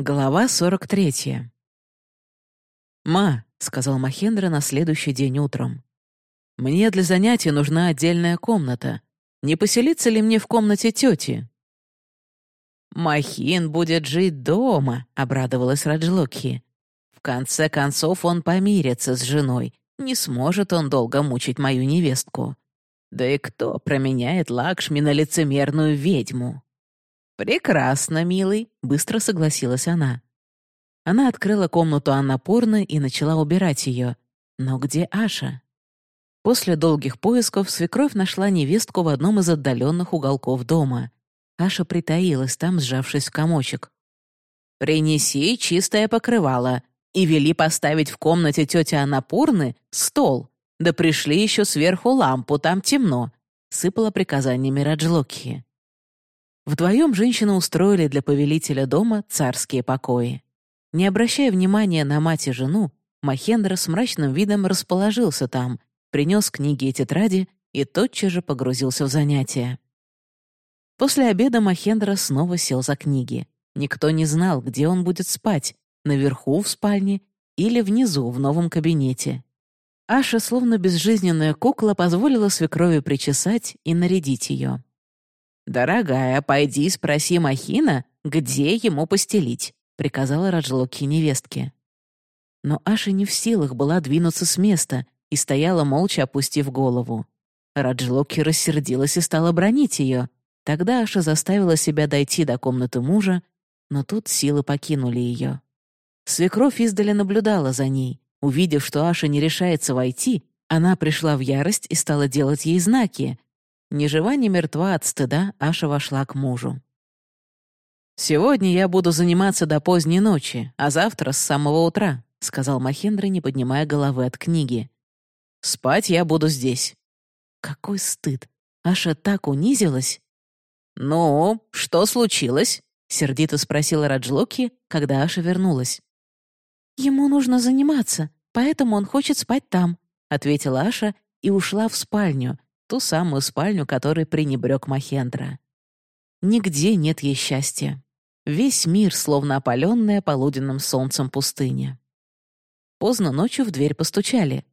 Глава 43. «Ма», — сказал Махендра на следующий день утром, «мне для занятий нужна отдельная комната. Не поселиться ли мне в комнате тети?» «Махин будет жить дома», — обрадовалась Раджлокхи. «В конце концов он помирится с женой. Не сможет он долго мучить мою невестку. Да и кто променяет Лакшми на лицемерную ведьму?» «Прекрасно, милый», — быстро согласилась она. Она открыла комнату Аннапурны и начала убирать ее. Но где Аша? После долгих поисков свекровь нашла невестку в одном из отдаленных уголков дома. Аша притаилась там, сжавшись в комочек. «Принеси чистое покрывало и вели поставить в комнате тети Аннапурны стол. Да пришли еще сверху лампу, там темно», — сыпала приказаниями Раджлокхи. Вдвоем женщины устроили для повелителя дома царские покои. Не обращая внимания на мать и жену, Махендра с мрачным видом расположился там, принес книги и тетради и тотчас же погрузился в занятия. После обеда Махендра снова сел за книги. Никто не знал, где он будет спать, наверху в спальне или внизу в новом кабинете. Аша, словно безжизненная кукла, позволила свекрови причесать и нарядить ее. «Дорогая, пойди и спроси Махина, где ему постелить», — приказала Раджлоки невестке. Но Аша не в силах была двинуться с места и стояла молча, опустив голову. Раджлоки рассердилась и стала бронить ее. Тогда Аша заставила себя дойти до комнаты мужа, но тут силы покинули ее. Свекровь издали наблюдала за ней. Увидев, что Аша не решается войти, она пришла в ярость и стала делать ей знаки, ни жива, ни мертва от стыда Аша вошла к мужу. «Сегодня я буду заниматься до поздней ночи, а завтра с самого утра», — сказал Махендра, не поднимая головы от книги. «Спать я буду здесь». Какой стыд! Аша так унизилась. «Ну, что случилось?» — сердито спросила Раджлоки, когда Аша вернулась. «Ему нужно заниматься, поэтому он хочет спать там», — ответила Аша и ушла в спальню, ту самую спальню, которой пренебрег Махендра. Нигде нет ей счастья. Весь мир словно опаленная полуденным солнцем пустыня. Поздно ночью в дверь постучали.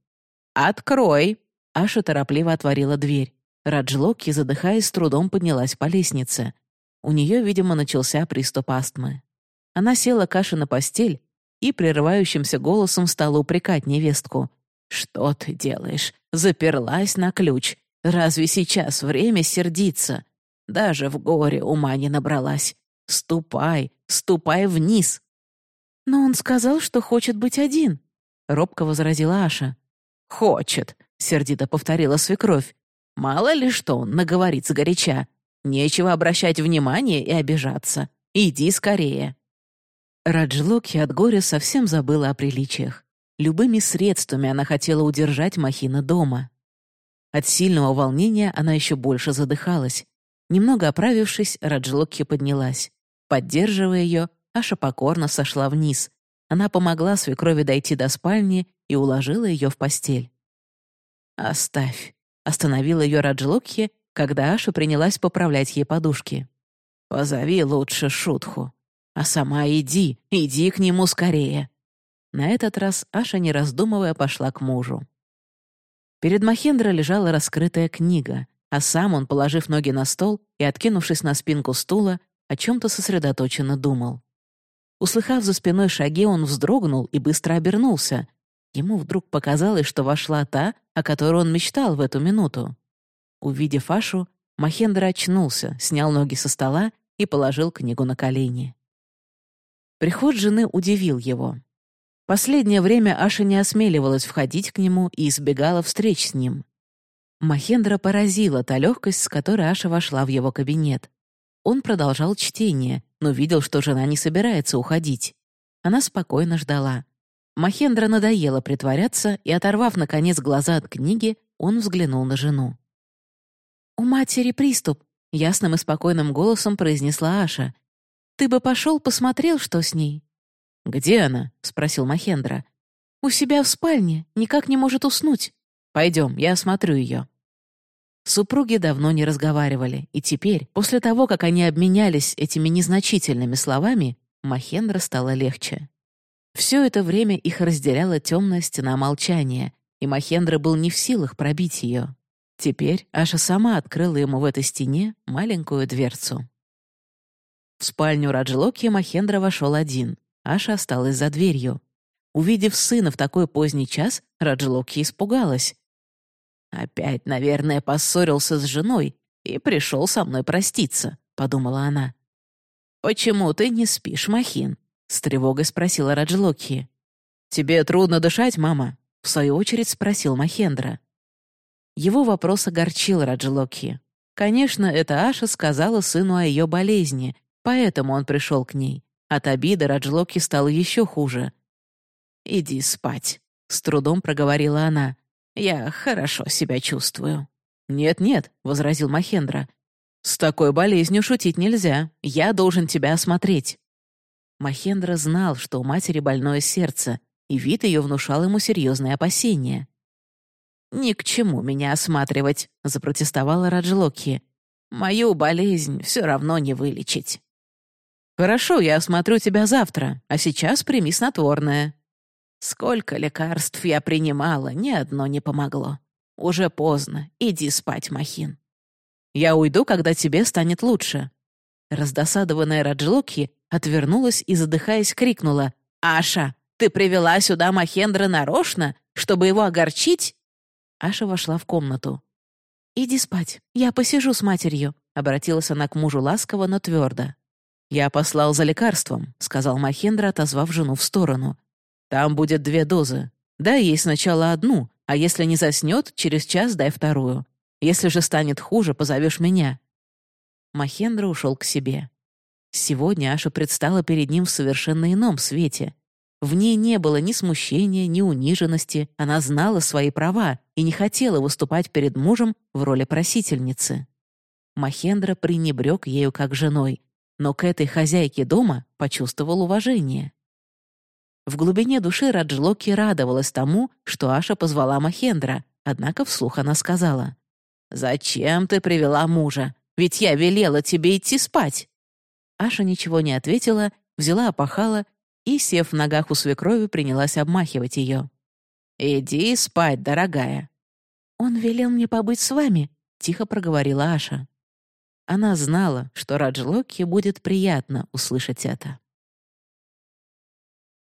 «Открой!» Аша торопливо отворила дверь. Раджлоки, задыхаясь, с трудом поднялась по лестнице. У нее, видимо, начался приступ астмы. Она села к Аше на постель и прерывающимся голосом стала упрекать невестку. «Что ты делаешь? Заперлась на ключ. Разве сейчас время сердиться? Даже в горе ума не набралась. Ступай, ступай вниз. Но он сказал, что хочет быть один, — робко возразила Аша. «Хочет», — сердито повторила свекровь. «Мало ли что он наговорит сгоряча. Нечего обращать внимание и обижаться. Иди скорее». Раджлоки от горя совсем забыла о приличиях. Любыми средствами она хотела удержать Махина дома. От сильного волнения она еще больше задыхалась. Немного оправившись, Раджлокхи поднялась. Поддерживая ее, Аша покорно сошла вниз. Она помогла свекрови дойти до спальни и уложила ее в постель. «Оставь», — остановила ее Раджлокхи, когда Аша принялась поправлять ей подушки. «Позови лучше Шутху. А сама иди, иди к нему скорее». На этот раз Аша, не раздумывая, пошла к мужу. Перед Махендра лежала раскрытая книга, а сам он, положив ноги на стол и откинувшись на спинку стула, о чем-то сосредоточенно думал. Услыхав за спиной шаги, он вздрогнул и быстро обернулся. Ему вдруг показалось, что вошла та, о которой он мечтал в эту минуту. Увидев Ашу, Махендра очнулся, снял ноги со стола и положил книгу на колени. Приход жены удивил его. Последнее время Аша не осмеливалась входить к нему и избегала встреч с ним. Махендра поразила та легкость, с которой Аша вошла в его кабинет. Он продолжал чтение, но видел, что жена не собирается уходить. Она спокойно ждала. Махендра надоело притворяться, и, оторвав, наконец, глаза от книги, он взглянул на жену. «У матери приступ», — ясным и спокойным голосом произнесла Аша. «Ты бы пошел, посмотрел, что с ней». «Где она?» — спросил Махендра. «У себя в спальне, никак не может уснуть. Пойдем, я осмотрю ее». Супруги давно не разговаривали, и теперь, после того, как они обменялись этими незначительными словами, Махендра стало легче. Все это время их разделяла темная стена молчания, и Махендра был не в силах пробить ее. Теперь Аша сама открыла ему в этой стене маленькую дверцу. В спальню Раджлоки Махендра вошел один. Аша осталась за дверью. Увидев сына в такой поздний час, Раджлоки испугалась. «Опять, наверное, поссорился с женой и пришел со мной проститься», — подумала она. «Почему ты не спишь, Махин?» — с тревогой спросила Раджлоки. «Тебе трудно дышать, мама?» — в свою очередь спросил Махендра. Его вопрос огорчил Раджлоки. Конечно, это Аша сказала сыну о ее болезни, поэтому он пришел к ней. От обиды Раджлоки стало еще хуже. «Иди спать», — с трудом проговорила она. «Я хорошо себя чувствую». «Нет-нет», — возразил Махендра. «С такой болезнью шутить нельзя. Я должен тебя осмотреть». Махендра знал, что у матери больное сердце, и вид ее внушал ему серьезные опасения. «Ни к чему меня осматривать», — запротестовала Раджлоки. «Мою болезнь все равно не вылечить». «Хорошо, я осмотрю тебя завтра, а сейчас прими снотворное». «Сколько лекарств я принимала, ни одно не помогло. Уже поздно, иди спать, Махин». «Я уйду, когда тебе станет лучше». Раздосадованная Раджлоки отвернулась и, задыхаясь, крикнула. «Аша, ты привела сюда Махендра нарочно, чтобы его огорчить?» Аша вошла в комнату. «Иди спать, я посижу с матерью», — обратилась она к мужу ласково, но твердо. «Я послал за лекарством», — сказал Махендра, отозвав жену в сторону. «Там будет две дозы. Дай ей сначала одну, а если не заснет, через час дай вторую. Если же станет хуже, позовешь меня». Махендра ушел к себе. Сегодня Аша предстала перед ним в совершенно ином свете. В ней не было ни смущения, ни униженности, она знала свои права и не хотела выступать перед мужем в роли просительницы. Махендра пренебрег ею как женой, но к этой хозяйке дома почувствовал уважение. В глубине души Раджлоки радовалась тому, что Аша позвала Махендра, однако вслух она сказала, «Зачем ты привела мужа? Ведь я велела тебе идти спать». Аша ничего не ответила, взяла опахала и, сев в ногах у свекрови, принялась обмахивать ее. «Иди спать, дорогая». «Он велел мне побыть с вами», — тихо проговорила Аша. Она знала, что Раджлоке будет приятно услышать это.